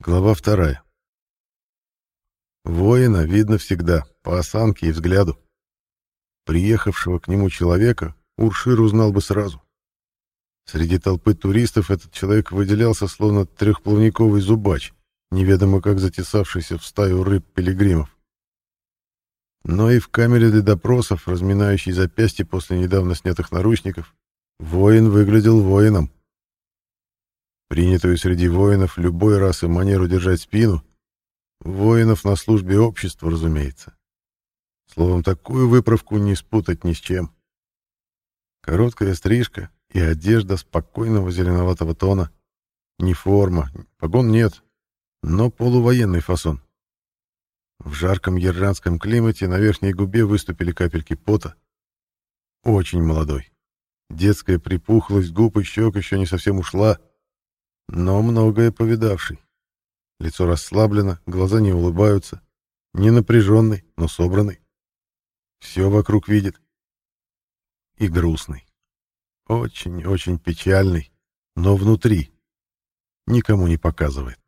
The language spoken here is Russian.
Глава вторая. Воина видно всегда, по осанке и взгляду. Приехавшего к нему человека Уршир узнал бы сразу. Среди толпы туристов этот человек выделялся словно трехплавниковый зубач, неведомо как затесавшийся в стаю рыб-пилигримов. Но и в камере для допросов, разминающей запястье после недавно снятых наручников, воин выглядел воином принятую среди воинов любой расы манеру держать спину, воинов на службе общества, разумеется. Словом, такую выправку не спутать ни с чем. Короткая стрижка и одежда спокойного зеленоватого тона. Не форма, погон нет, но полувоенный фасон. В жарком ержанском климате на верхней губе выступили капельки пота. Очень молодой. Детская припухлость губ и щек еще не совсем ушла, но многое повидавший. Лицо расслаблено, глаза не улыбаются. Не напряженный, но собранный. Все вокруг видит. И грустный. Очень-очень печальный, но внутри. Никому не показывает.